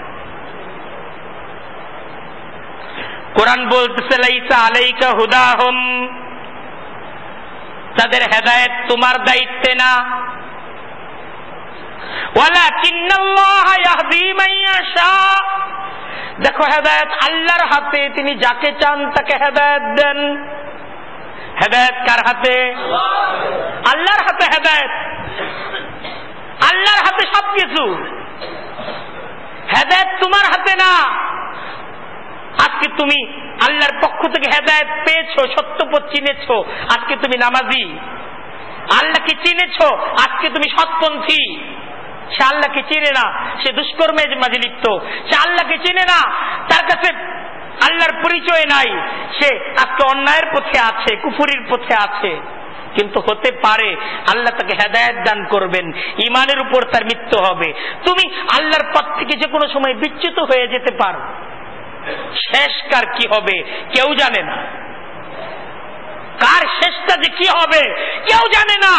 কোরআন বলতেছে লাইসা আলাইকা হুদাহুম। তাদের হেদায়েত তোমার দায়িত্বে না। দেখো হেদায়ত আল্লাহর হাতে তিনি যাকে চান তাকে হেদায়ত দেন। হেদায়ত কার হাতে। আল্লাহর হাতে হেদায়ত। আল্লাহর হাতে সবকিছু হেদায়ত তোমার হাতে না। আজকে তুমি আল্লাহর পক্ষ থেকে হেদায়ত পেয়েছ সত্যপথ চিনেছ, আজকে তুমি নামাজি। আল্লাহকে চিনেছ, আজকে তুমি সৎপন্থী। সে আল্লাহকে চিনে না, সে দুষ্কর্মে মাঝে লিপ্ত। সে আল্লাহকে চিনে না, তার কাছে আল্লাহর পরিচয় নাই। সে আজকে অন্যায়ের পথে আছে, কুফুরির পথে আছে। কিন্তু হতে পারে আল্লাহ তাকে হেদায়ত দান করবেন ইমানের উপর তার মৃত্যু হবে। তুমি আল্লাহর পথ থেকে যে কোনো সময় বিচ্যুত হয়ে যেতে পারো। শেষকার কি হবে কেউ জানে না। কার শেষটা যে কি হবে কেউ জানে না।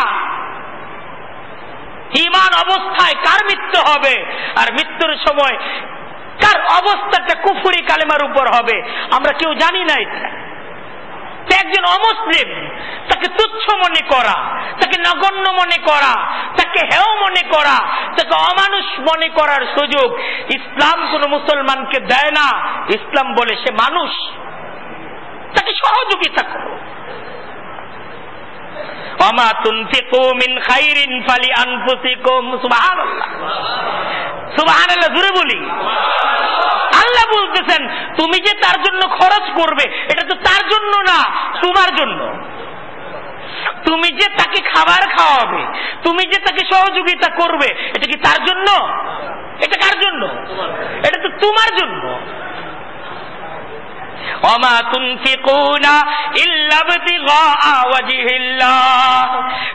ইমান অবস্থায় কার মৃত্যু হবে আর মৃত্যুর সময় কার অবস্থাটা কুফুরি কালেমার উপর হবে, আমরা কেউ জানি না এটা। একজন অমুসলিম, তাকে তুচ্ছ মনে করা, তাকে নগণ্য মনে করা, তাকে হেও মনে করা, তাকে অমানুষ মনে করার সুযোগ ইসলাম কোন মুসলমানকে দেয় না। ইসলাম বলে সে মানুষ। তাকে সহযোগিতা করো। আল্লাহ বলতেছেন, তুমি যে তার জন্য খরচ করবে, এটা তো তার জন্য না, তোমার জন্য। তুমি যে তাকে খাবার খাওয়াবে, তুমি যে তাকে সহযোগিতা করবে, এটা কি তার জন্য? এটা কার জন্য? এটা তো তোমার জন্য। ইবতিগা ওয়াজহিল্লাহ।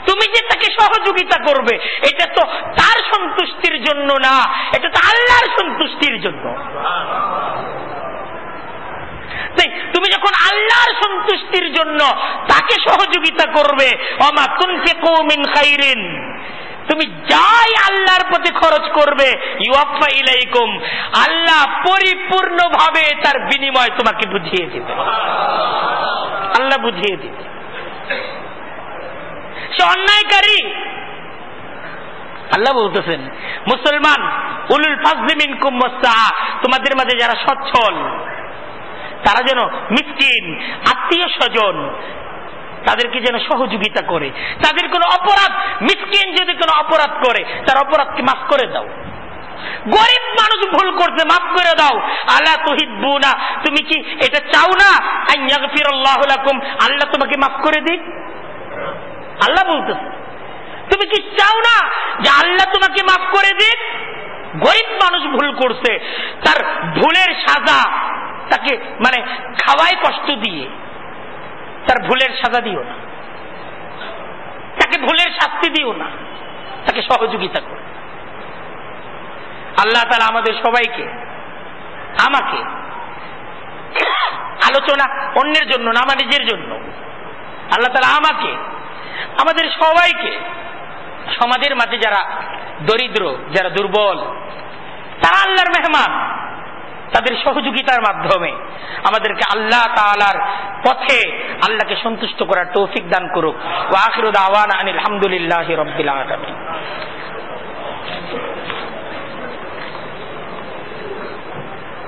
তুমি যে তাকে সহযোগিতা করবে, এটা তো তার সন্তুষ্টির জন্য না, এটা তো আল্লাহর সন্তুষ্টির জন্য। তুমি যখন আল্লাহর সন্তুষ্টির জন্য তাকে সহযোগিতা করবে অমা তুনফিকু মিন খাইরিন। তুমি যাই আল্লাহর প্রতি খরচ করবে ইউফা ইলাইকুম, আল্লাহ পরিপূর্ণভাবে তার বিনিময় তোমাকে বুঝিয়ে দিবে। আল্লাহ বুঝিয়ে দিবে। সে অন্যায়কারী। আল্লাহ বলতেছেন, মুসলমান, উলুল ফাজলিমিন কুম্মসা তোমাদের মাঝে যারা সচ্ছল, তারা যেন মিসকিন, আত্মীয় স্বজন তাদেরকে যেন সহযোগিতা করে। তাদের কোনো অপরাধ, মিসকিন যদি কোনো অপরাধ করে, তার অপরাধকে মাফ করে দাও। গরিব মানুষ ভুল করছে, মাফ করে দাও। আল্লাহ তুহিব্বু না তুমি কি এটা চাও না? আল্লাহ তোমাকে মাফ করে দিক। আল্লাহ বলতেছে। তুমি কি চাও না যে আল্লাহ তোমাকে মাফ করে দিক? গরিব মানুষ ভুল করছে, তার ভুলের সাজা তাকে মানে খাওয়ায় কষ্ট দিয়ে। তার ভুলের সাজা দিও না। তাকে ভুলের শাস্তি দিও না। তাকে সহযোগিতা করো। আল্লাহ তালা আমাদের সবাইকে, আমাকে আলোচনা অন্যের জন্য না, আমার নিজের জন্য, আল্লাহ তালা আমাকে, আমাদের সবাইকে, সমাজের মাঝে যারা দরিদ্র, যারা দুর্বল, তারা আল্লাহর মেহমান তাদের সহযোগিতার মাধ্যমে আমাদেরকে আল্লাহ তালার পথে আল্লাহকে সন্তুষ্ট করার তৌফিক দান করুক। ও আখির আওয়ান আনিল আলহামদুলিল্লাহ রবিল